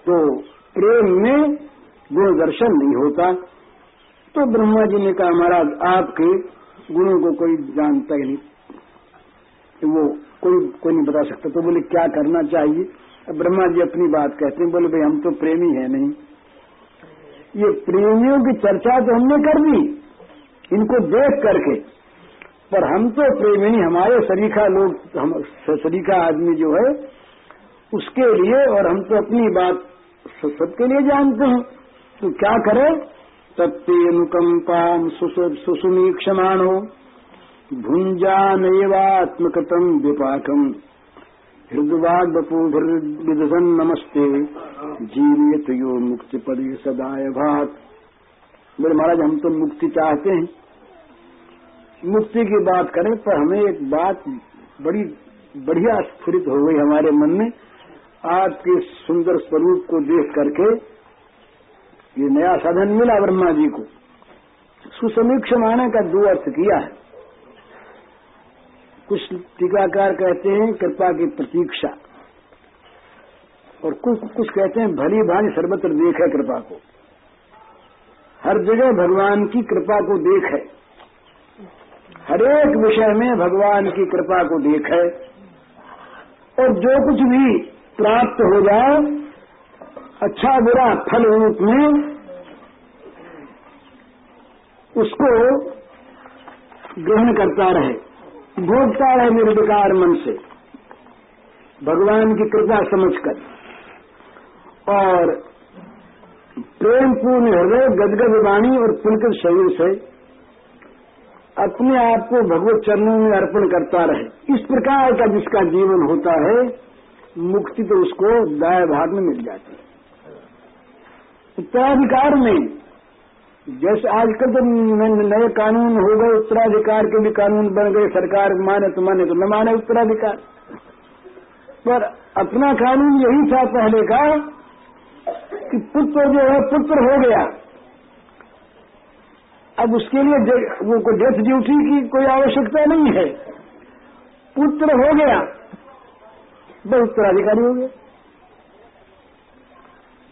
तो प्रेम में गुण दर्शन नहीं होता। तो ब्रह्मा जी ने कहा, महाराज, आपके गुणों को कोई जानता ही नहीं। वो कोई कोई नहीं बता सकता। तो बोले, क्या करना चाहिए? ब्रह्मा जी अपनी बात कहते हैं, बोले, भाई, हम तो प्रेमी है नहीं। ये प्रेमियों की चर्चा तो हमने कर दी इनको देख करके। पर हम तो प्रेमी नहीं, हमारे सरीखा लोग, हम, सरीखा आदमी जो है, उसके लिए और हम तो अपनी बात सबके लिए जानते हैं। तो क्या करें? तत्नुकंपाम सुसुमीक्षमाणो। भुंजानवात्मकतम विपाकम हृदवाग बपूभिर्विदन नमस्ते। जीवित यो मुक्ति पद सदाय भात बोले, महाराज, हम तो मुक्ति चाहते हैं। मुक्ति की बात करें, पर हमें एक बात बड़ी, बढ़िया स्फुरित हो गई हमारे मन में। आपके सुंदर स्वरूप को देख करके ये नया साधन मिला ब्रह्मा जी को। सुसमीक्ष माने का दो अर्थ किया है। कुछ टीकाकार कहते हैं, कृपा की प्रतीक्षा। और कुछ कुछ कहते हैं, भली भांति सर्वत्र देख है कृपा को। हर जगह भगवान की कृपा को देख है। हरेक विषय में भगवान की कृपा को देखे और जो कुछ भी प्राप्त हो जाए अच्छा बुरा फल रूप में उसको ग्रहण करता रहे। भोगता रहे निर्विकार मन से। भगवान की कृपा समझकर। और प्रेम पूर्ण हृदय, गदगद वाणी और पुलकित शरीर से अपने आप को भगवत चरणों में अर्पण करता रहे। इस प्रकार का जिसका जीवन होता है मुक्ति तो उसको दाय भाग में मिल जाती है। उत्तराधिकार में, जैसे आजकल तो नए कानून हो गए, उत्तराधिकार के भी कानून बन गए, सरकार माने तो माने तो न माने उत्तराधिकार। पर अपना कानून यही था पहले का, कि पुत्र जो है, पुत्र हो गया। अब उसके लिए वो को डेथ ड्यूटी की कोई आवश्यकता नहीं है। पुत्र हो गया। वह उत्तराधिकारी हो गया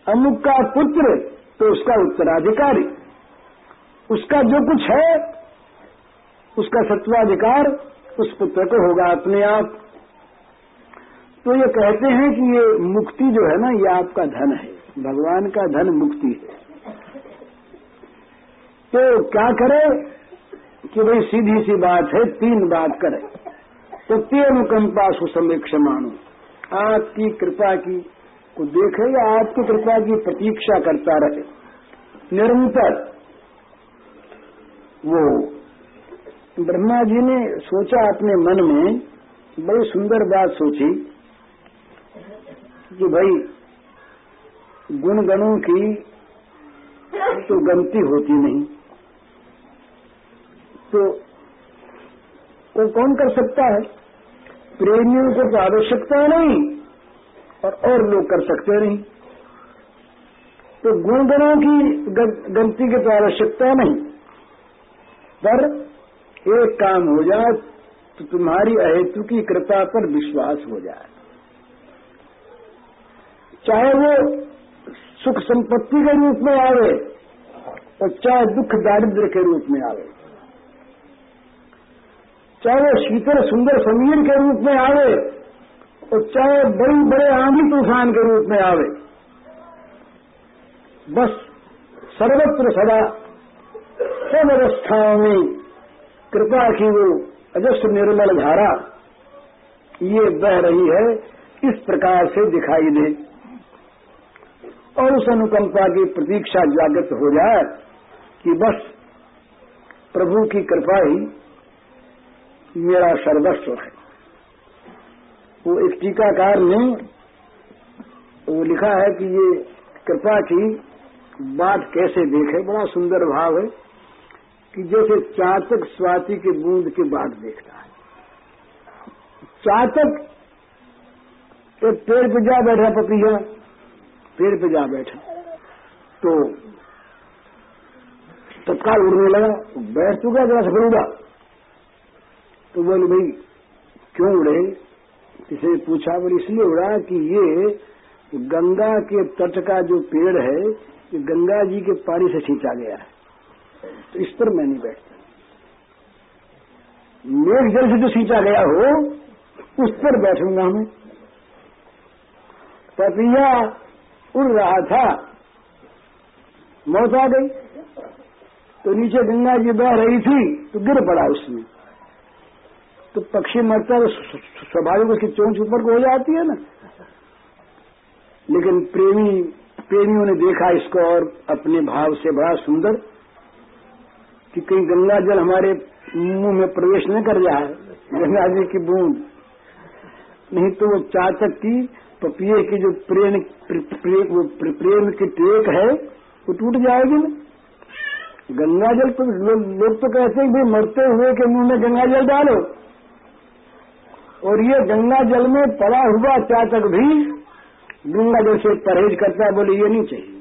अमुक का पुत्र तो उसका उत्तराधिकारी। उसका जो कुछ है, उसका सत्वाधिकार उस पुत्र को होगा अपने आप। तो ये कहते हैं कि ये मुक्ति जो है ना, ये आपका धन है। भगवान का धन मुक्ति है। तो क्या करे कि भाई सीधी सी बात है, तीन बात करे। तो ते अनुकंपा सुसमीक्ष मानो आपकी कृपा की को देखे या आपकी कृपा की प्रतीक्षा करता रहे। निरंतर। वो ब्रह्मा जी ने सोचा अपने मन में, बड़ी सुंदर बात सोची कि भाई, गुणगणों की तो गलती होती नहीं। तो वो कौन कर सकता है? प्रेमियों को तो आवश्यकता नहीं और और लोग कर सकते नहीं। तो गुणगणों की गलती की तो आवश्यकता नहीं। पर एक काम हो जाए तो तुम्हारी अहेतु की कृपा पर विश्वास हो जाए। चाहे वो सुख संपत्ति के रूप में आवे और चाहे दुख दारिद्र के रूप में आवे। चाहे वो शीतल सुंदर समीर के रूप में आवे और चाहे बड़ी बड़े आंधी तूफ़ान के रूप में आवे। बस सर्वत्र सदा सब अवस्थाओं में कृपा की वो अजस्त निर्मल धारा ये बह रही है, इस प्रकार से दिखाई दे। और उस अनुकंपा की प्रतीक्षा जागृत हो जाए कि बस प्रभु की कृपा ही मेरा सर्वस्व है। वो एक टीकाकार ने वो लिखा है कि ये कृपा की बात कैसे देखे। बड़ा सुंदर भाव है कि जैसे चातक स्वाति के बूंद की बात देखता है। चातक एक पेड़ पे जा बैठा, पपीहा, पेड़ पे जा बैठा। तो तत्काल उड़ने लगा, बैठ चुका जरा सफल तो बोले भाई क्यों उड़े किसी ने पूछा, बोले, इसलिए उड़ा कि ये गंगा के तट का जो पेड़ है, ये गंगा जी के पानी से खींचा गया है। तो इस पर मैं नहीं बैठता। मेघ जल से जो सींचा गया हो, उस पर बैठूँगा मैं। पतिया उड़ रहा था। मौत आ गई। तो नीचे गंगा जी बह रही थी तो गिर पड़ा उसमें। तो पक्षी मरता तो स्वाभाविक उसकी चोंच ऊपर को हो जाती है ना। लेकिन प्रेमी, प्रेमियों ने देखा इसको और अपने भाव से बड़ा सुंदर कि कहीं गंगा जल हमारे मुँह में प्रवेश न कर जाए, गंगा जी की बूंद। नहीं तो वो चाचक की, पपिए की जो प्रेम प्रेम की टेक है, वो टूट जाएगी ना। गंगा जल तो लोग लो तो कहते हैं भाई मरते हुए के मुँह में गंगा जल डालो। और ये गंगा जल में पड़ा हुआ चातक भी गंगा जल से परहेज करता है, बोले, ये नहीं चाहिए।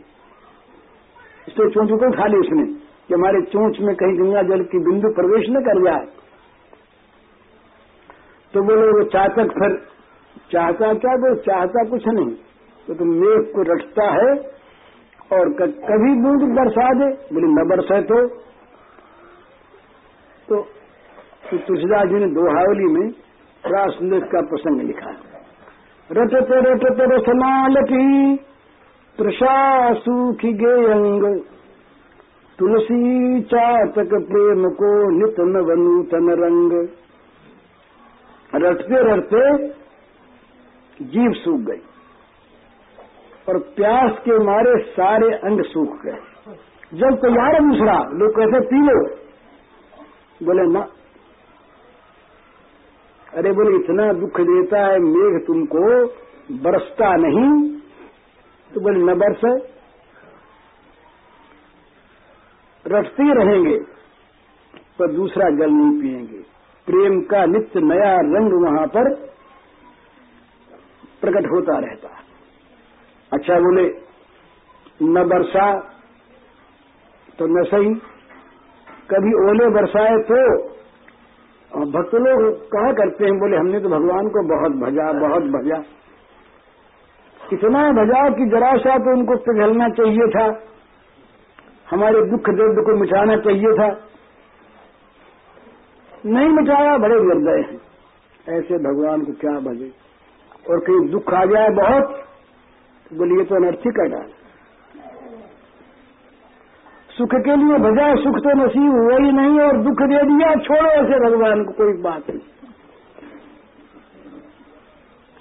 इसलिए चोंच को खा ली उसने कि हमारे चोंच में कहीं गंगा जल की बिंदु प्रवेश न कर जाए। तो बोले, वो चातक फिर चाहता क्या? तो चाहता कुछ नहीं। तो तुम मेघ को रटता है और कभी बूंद बरसा दे। बोले, न बरसे तो। तो तुलसीदास जी ने दोहावली में सुंदर का प्रसंग लिखा रटते रटते रसनाल की प्रशा सूखी गे अंग। तुलसी चातक प्रेम को नित नूतन रंग। रटते रटते जीव सूख गई। और प्यास के मारे सारे अंग सूख गए। जब तैयार है दूसरा लोग कहते, पी लो। बोले, ना। अरे बोले, इतना दुख देता है मेघ तुमको, बरसता नहीं। तो बोले, न बरस। रटते रहेंगे, पर दूसरा जल नहीं पिएँगे प्रेम का नित्य नया रंग वहाँ पर प्रकट होता रहता अच्छा बोले, न बरसा तो न सही। कभी ओले बरसाए तो भक्त लोग कहा करते हैं, बोले, हमने तो भगवान को बहुत भजा बहुत भजा। कितना भजा कि जरा सा तो उनको पिघलना चाहिए था। हमारे दुख दर्द को मिटाना चाहिए था। नहीं मिटाया, बड़े निर्दय हैं। ऐसे भगवान को क्या भजे? और कहीं दुख आ जाए बहुत बोलिए तो अनर्थी का डाल सुख के लिए भजा सुख तो नसीब हुआ ही नहीं और दुख दे दिया, छोड़ो ऐसे भगवान को, कोई बात नहीं।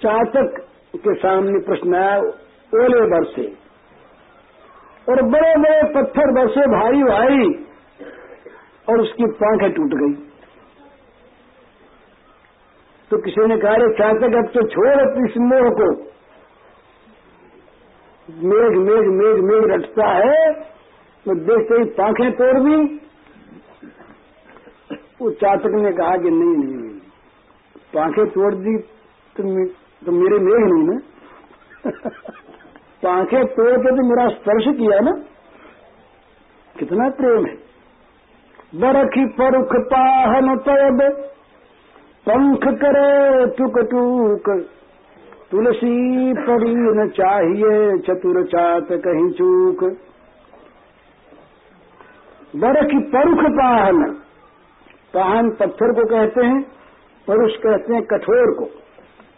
चातक के सामने प्रश्न आया, ओले बरसे। और बड़े बड़े पत्थर बरसे भाई भाई और उसकी पांखें टूट गई। तो किसी ने कहा चातक, अब तो छोड़ अपनी सिंह को। मेघ मेघ मेघ मेघ रटता है तो देखते ही पाखें तोड़ दी। वो चातक ने कहा कि नहीं नहीं नहीं। पाखें तोड़ दी तो, तो मेरे मेघ नहीं ना। पाखें तोड़ के तो मेरा स्पर्श किया ना। कितना प्रेम है। बरखी परुख पाहन तब। पंख करे टुक टूक। तुलसी परी न चाहिए चतुर चात कहीं चूक। बर की परुख पाहन। पाहन पत्थर को कहते हैं, परुष कहते हैं कठोर को।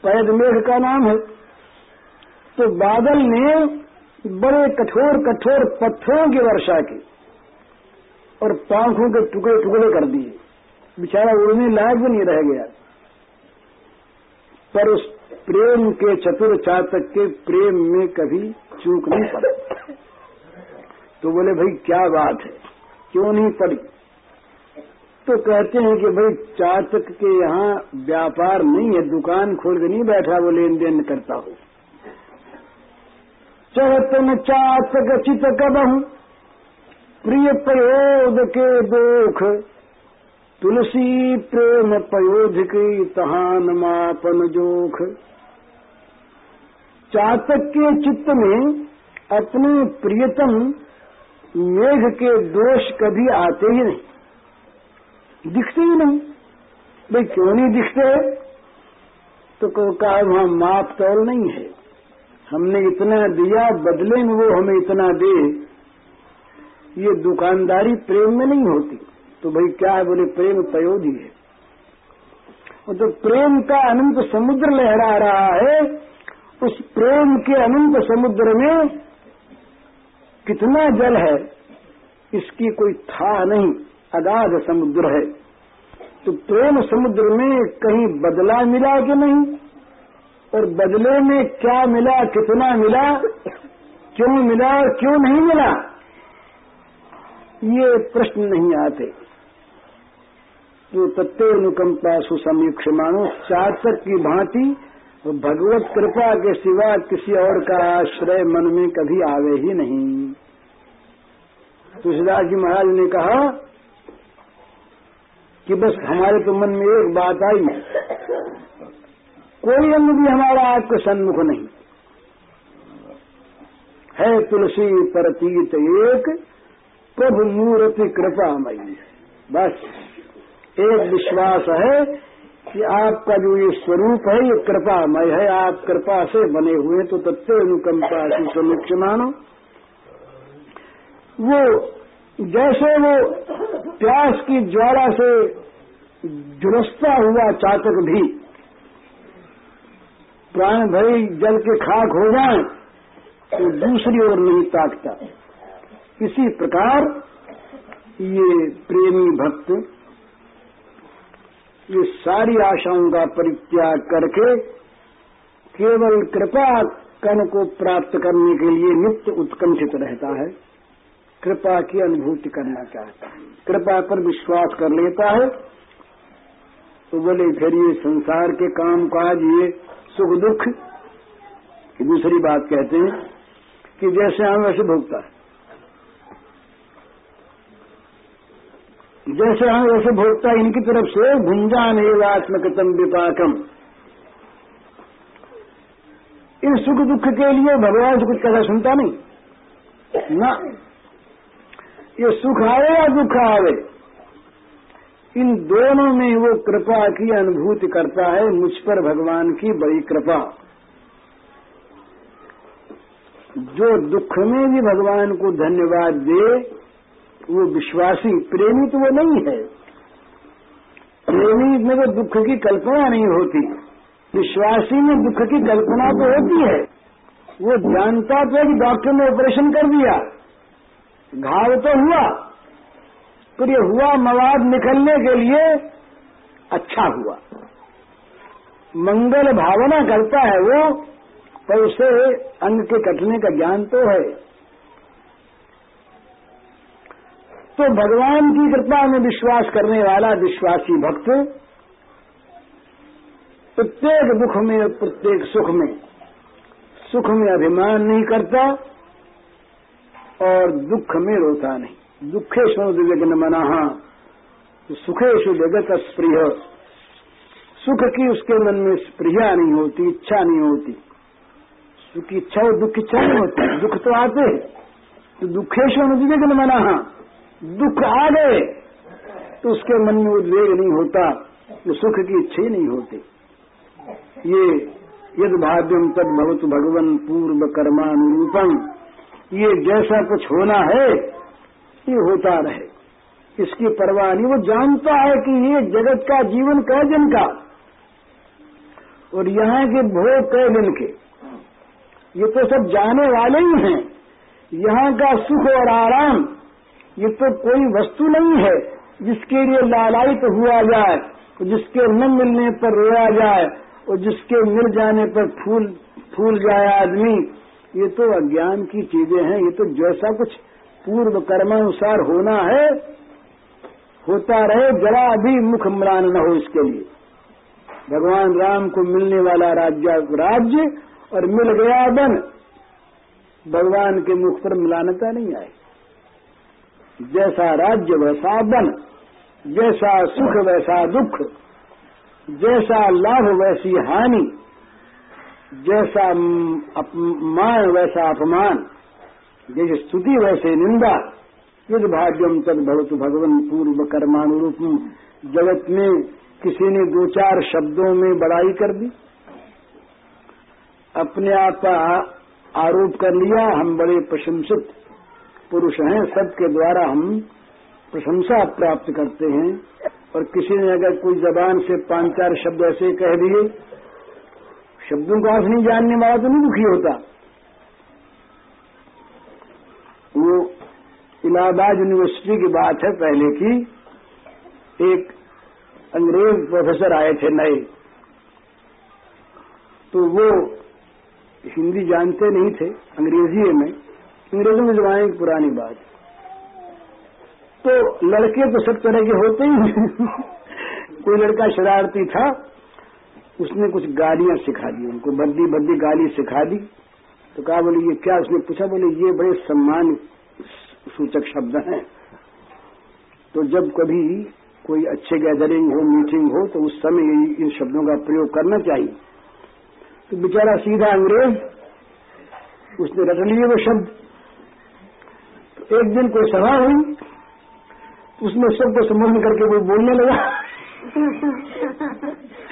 पैद मेघ का नाम है। तो बादल ने बड़े कठोर कठोर पत्थरों की वर्षा की और पांखों के टुकड़े टुकड़े कर दिए। बेचारा उड़ने लायक भी नहीं रह गया। पर उस प्रेम के चतुर चातक के प्रेम में कभी चूक नहीं पड़ी। तो बोले, भाई, क्या बात है? क्यों नहीं पड़ी? तो कहते हैं कि भाई चातक के यहाँ व्यापार नहीं है, दुकान खोल के नहीं बैठा वो लेन देन करता हो। चहतन चातक चित कबहू, प्रिय प्रयोग के दुख। तुलसी प्रेम पयोध की तहान मापन जोख। चातक के चित्त में अपने प्रियतम मेघ के दोष कभी आते ही नहीं। दिखते ही नहीं। भाई क्यों नहीं दिखते? तो कहा वहाँ माप तौल नहीं है। हमने इतना दिया, बदले में वो हमें इतना दे। ये दुकानदारी प्रेम में नहीं होती। तो भाई क्या है, बोले, प्रेम पयोधी है। और तो प्रेम का अनंत समुद्र लहरा रहा है, उस प्रेम के अनंत समुद्र में कितना जल है, इसकी कोई था नहीं, अगाध समुद्र है। तो प्रेम समुद्र में कहीं बदला मिला कि नहीं? और बदले में क्या मिला, कितना मिला, क्यों मिला और क्यों नहीं मिला? ये प्रश्न नहीं आते। जो तत्व अनुकंपा सुसमीक्ष मानो, चातक की भांति भगवत कृपा के सिवा किसी और का आश्रय मन में कभी आवे ही नहीं। तुलसीदास जी महाराज ने कहा कि बस हमारे तो मन में एक बात आई, कोई अंग भी हमारा आपके सन्मुख नहीं। है तुलसी परतीत एक, प्रभु मूर्ति कृपामयी बस, एक विश्वास है कि आपका जो ये स्वरूप है, ये कृपामय है। आप कृपा से बने हुए तो तत्व अनुकंपा समीक्ष मानो वो जैसे वो प्यास की ज्वाला से झुलसता हुआ चातक भी प्राण भरी जल के खाक हो जाए तो दूसरी ओर नहीं ताकता। इसी प्रकार ये प्रेमी भक्त, ये सारी आशाओं का परित्याग करके केवल कृपा कर्ण को प्राप्त करने के लिए नित्य उत्कंठित रहता है। कृपा की अनुभूति करना चाहता है। कृपा पर विश्वास कर लेता है तो बोले, फिर ये संसार के काम काज, ये सुख दुख की दूसरी बात कहते हैं कि जैसे हम वैसे भोगता है। जैसे हम वैसे भोगता है, इनकी तरफ़ से भुंजान एवात्मकतम विपाकम। इस सुख दुख के लिए भगवान से कुछ कथा सुनता नहीं। ना। ये सुख आवे या दुख आवे इन दोनों में वो कृपा की अनुभूति करता है, मुझ पर भगवान की बड़ी कृपा। जो दुख में भी भगवान को धन्यवाद दे, वो विश्वासी प्रेमी तो वो नहीं है। प्रेमी में तो दुख की कल्पना नहीं होती। विश्वासी में दुख की कल्पना तो होती है। वो जानता तो कि डॉक्टर ने ऑपरेशन कर दिया। घाव तो हुआ, पर ये हुआ मवाद निकलने के लिए अच्छा हुआ। मंगल भावना करता है वो, पर उसे अंग के कटने का ज्ञान तो है। तो भगवान की कृपा में विश्वास करने वाला विश्वासी भक्त, प्रत्येक दुख में प्रत्येक सुख में सुख में अभिमान नहीं करता और दुख में रोता नहीं। दुखेश विघ्न मना। तो सुखेश जगत स्प्रिय सुख की उसके मन में स्प्रिया नहीं होती, इच्छा नहीं होती। सुख की इच्छा और दुख की इच्छा नहीं होती। दुख तो आते तो दुखेश विघ्न मना। दुख आ गए तो उसके मन में उद्वेग नहीं होता तो सुख की इच्छा ही नहीं होती। ये यद भाव्यम तद भवत भगवन पूर्व कर्मानुरूपम ये जैसा कुछ होना है, ये होता रहे। इसकी परवाह नहीं, वो जानता है कि ये जगत का जीवन कै दिन का। और यहाँ के भोग कै दिन के। ये तो सब जाने वाले ही हैं। यहाँ का सुख और आराम, ये तो कोई वस्तु नहीं है जिसके लिए लालायित हुआ जाए जिसके न मिलने पर रोया जाए, और जिसके मिल जाने पर फूल फूल जाए आदमी। ये तो अज्ञान की चीज़ें हैं, ये तो जैसा कुछ पूर्व कर्मानुसार होना है, होता रहे, जरा भी मुख म्लान न हो इसके लिए। भगवान राम को मिलने वाला राज्य राज्य और मिल गया बन भगवान के मुख पर मिलानता नहीं आई। जैसा राज्य वैसा बन जैसा सुख वैसा दुख, जैसा लाभ वैसी हानि जैसा अपमान वैसा अपमान, जैसे स्तुति वैसे निंदा, यद भाग्यम तद भगवत भगवान पूर्व कर्मानुरूप, जगत में किसी ने दो चार शब्दों में बड़ाई कर दी। अपने आप का आरोप कर लिया, हम बड़े प्रशंसित पुरुष हैं, सबके द्वारा हम प्रशंसा प्राप्त करते हैं। और किसी ने अगर कोई जबान से पाँच चार शब्द ऐसे कह दिए शब्दों का अर्थ नहीं जानने वाला तो नहीं दुखी होता। वो इलाहाबाद यूनिवर्सिटी की बात है पहले की। एक अंग्रेज़ प्रोफेसर आए थे नए। तो वो हिंदी जानते नहीं थे, अंग्रेज़ी में। अंग्रेज़ों में जमाने की पुरानी बात। तो लड़के तो सब तरह के होते ही। कोई लड़का शरारती था उसने कुछ गालियाँ सिखा दी, उनको बद्दी बद्दी गाली सिखा दी। तो कहा, बोले, ये क्या? उसने पूछा, बोले, ये बड़े सम्मान सूचक शब्द हैं। तो जब कभी कोई अच्छे गैदरिंग हो, मीटिंग हो तो उस समय इन शब्दों का प्रयोग करना चाहिए। तो बेचारा सीधा अंग्रेज़, उसने रट लिए वो शब्द। तो एक दिन कोई सभा हुई, उसमें सबको संबोधन करके वो बोलने लगा।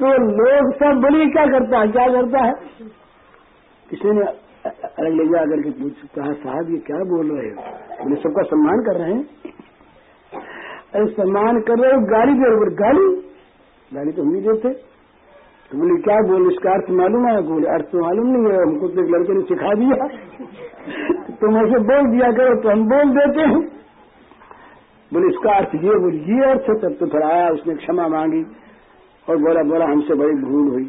तो लोग सब बोली क्या करता है? क्या करता है? किसी ने अलग ले जा करके पूछ, कहा, साहब, ये क्या बोल रहे हो? बोले सबका सम्मान कर रहे हैं। अरे, सम्मान कर रहे हो गाली दे रहे गाली? गाली तो हम नहीं देते। तो बोले, क्या बोल? इसका अर्थ मालूम है? बोले, अर्थ तो मालूम नहीं है। हमको तो एक लड़के ने सिखा दिया। तुम ऐसे बोल दिया करो तो हम बोल देते हैं। बोले, इसका अर्थ ये बोले, ये अर्थ है। तब तो फिर आया, उसने क्षमा मांगी। और बोला बोला, हमसे बड़ी भूल हुई।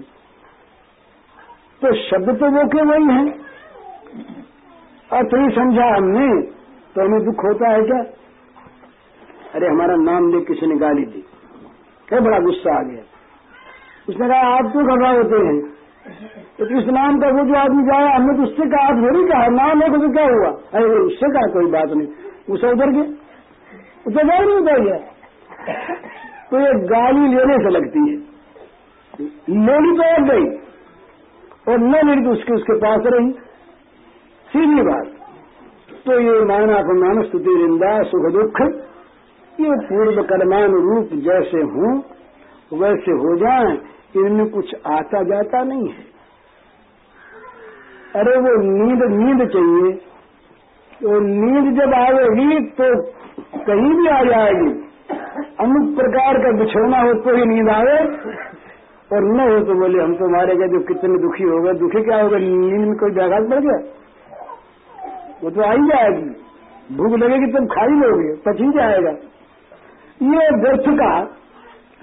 तो शब्द तो वो के वही है। अर्थ नहीं समझा हमने तो हमें दुख होता है क्या? अरे, हमारा नाम ले किसी ने गाली दी। क्या बड़ा गुस्सा आ गया। उसने कहा, आप क्यों घबरा होते हैं? तो इस नाम का वो जो आदमी जाया हमने तो उससे कहा, आप थोड़ी कहा, नाम है तो क्या हुआ? अरे उससे कहा कोई बात नहीं। उसे उधर गया। उसे गाली नहीं उतर गया तो ये गाली लेने से लगती है। लेनी तो गई और न लेनी तो उसके उसके पास रही। सीधी बात। तो ये माना अपमान स्तुति निंदा, सुख दुख, ये पूर्व कर्मानुरूप जैसे हों, वैसे हो जाए, इनमें कुछ आता जाता नहीं है। अरे वो नींद नींद चाहिए। तो नींद जब आएगी तो कहीं भी आ जाएगी। अमुक प्रकार का बिछोना हो तो ही नींद आए और न हो तो बोले, हम तो मारे गए, जो कितने दुखी हो गए। दुखी क्या होगा नींद में कोई व्याघात पड़ गया? वो तो आ ही जाएगी। भूख लगेगी तब खा ही लोगे, पच ही जाएगा। ये व्यर्थ का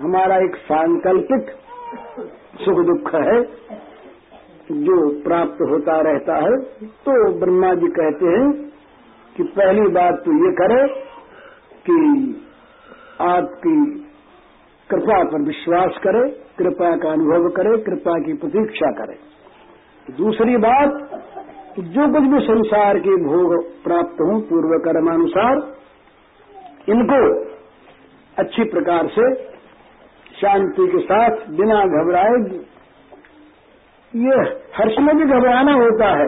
हमारा एक सांकल्पिक सुख दुख है, जो प्राप्त होता रहता है। तो ब्रह्मा जी कहते हैं कि पहली बात तो ये करे कि आपकी कृपा पर विश्वास करे, कृपा का अनुभव करे, कृपा की प्रतीक्षा करे। दूसरी बात जो कुछ भी संसार के भोग प्राप्त हों पूर्व कर्मानुसार, इनको अच्छी प्रकार से शांति के साथ, बिना घबराए, ये हर्ष में भी घबराना होता है।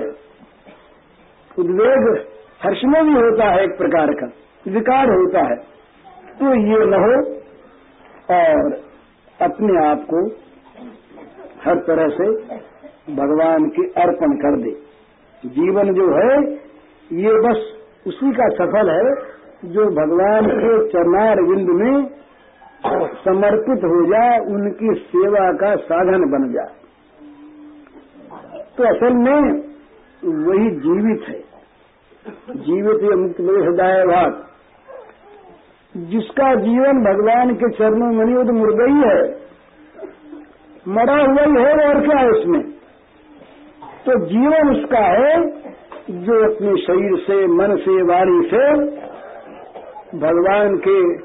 उद्वेग हर्ष में भी होता है एक प्रकार का, विकार होता है। तो ये रहो और अपने आप को हर तरह से भगवान की अर्पण कर दे। जीवन जो है, ये बस उसी का सफल है जो भगवान के चरणार बिंद में समर्पित हो जाए उनकी सेवा का साधन बन जाए तो असल में वही जीवित है। जीवित ये मुक्त हृदय भाग। जिसका जीवन भगवान के चरणों में नहीं, वो तो मुर्दा ही है। मरा हुआ ही है और क्या है उसमें? तो जीवन उसका है जो अपने शरीर से, मन से, वाणी से भगवान के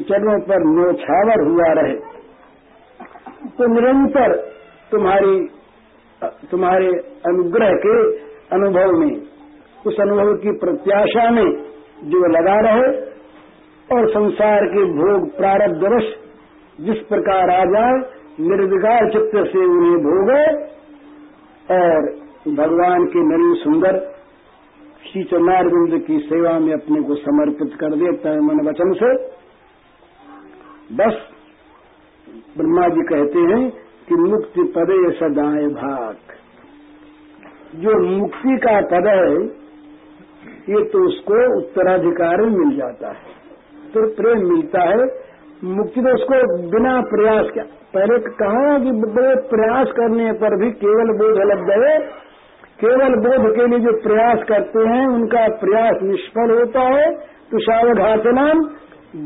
चरणों पर नोछावर हुआ रहे। तो निरंतर तुम्हारी, तुम्हारे अनुग्रह के अनुभव में, उस अनुभव की प्रत्याशा में जो लगा रहे और संसार के भोग प्रारब्धवश जिस प्रकार आ जाए, निर्विकार चित्त से उन्हें भोगे और भगवान के नरी सुंदर श्री चरणारविंद की सेवा में अपने को समर्पित कर देता है मन वचन से। बस ब्रह्मा जी कहते हैं कि मुक्ति पदे सदाए भाग। जो मुक्ति का पद है, ये तो उसको उत्तराधिकार मिल जाता है। तो प्रेम मिलता है। मुक्ति तो उसको बिना प्रयास के पहले तो कहा कि बड़े प्रयास करने पर भी केवल बोध लग गए केवल बोध के लिए जो प्रयास करते हैं, उनका प्रयास निष्फल होता है। तुषावघातनाम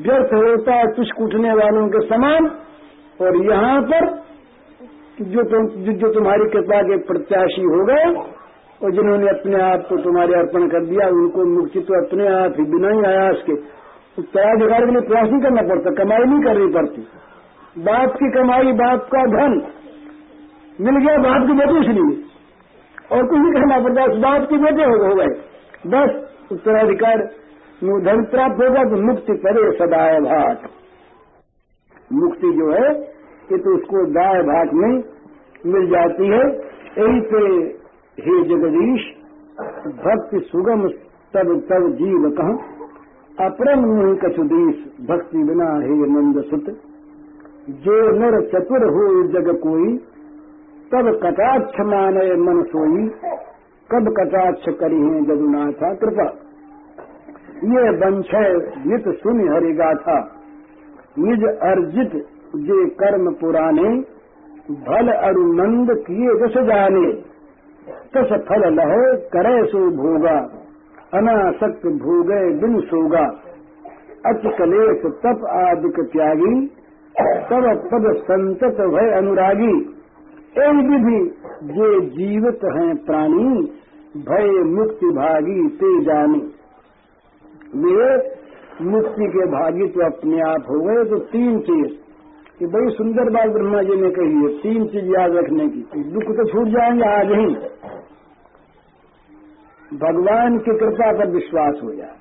व्यर्थ होता है तुष कूटने वालों के समान। और यहाँ पर जो तुम जो तुम्हारी कृपा के प्रत्याशी हो गए, और जिन्होंने अपने आप को तुम्हारे अर्पण कर दिया, उनको मुक्ति तो अपने आप ही बिना ही आयास के उत्तराधिकार के लिए प्रयास नहीं करना पड़ता, कमाई नहीं करनी पड़ती। बाप की कमाई, बाप का धन, मिल गया, बाप की बेटे इसलिए और कुछ नहीं करना पड़ता, उस बाप के बेटे हो गए बस, उत्तराधिकार धन प्राप्त होगा तो मुक्ति पड़े सदाए भाट मुक्ति जो है, ये तो उसको दाय भाट में मिल जाती है। यही पे हे जगदीश, भक्ति सुगम, तब तब जीव कहा अपरम नहीं कछुदीश भक्ति बिना हे नंद सुत। जो नर चतुर हो जग कोई, तब कटाक्ष माने मन सोई। कब कटाक्ष करी है जदुनाथा कृपा। ये बंशय नित सुन हरि गाथा। निज अर्जित जे कर्म पुराने, भल अरुनंद किए जस जाने। तस फल लहे करे सो भोगा। अनासक्त भोगे बिन सोगा अच कलेश तप आदिक त्यागी तब पद संतत भय अनुरागी। एक विधि, जे जीवित हैं प्राणी, भय मुक्ति भागी ते जानी वे मुक्ति के भागी तो अपने आप हो गए तो तीन चीज़। ये बड़ी सुंदर बात ब्रह्मा जी ने कही है, तीन चीज़ याद रखने की दुख तो छूट जाएँगे आज ही। भगवान की कृपा पर विश्वास हो जाए।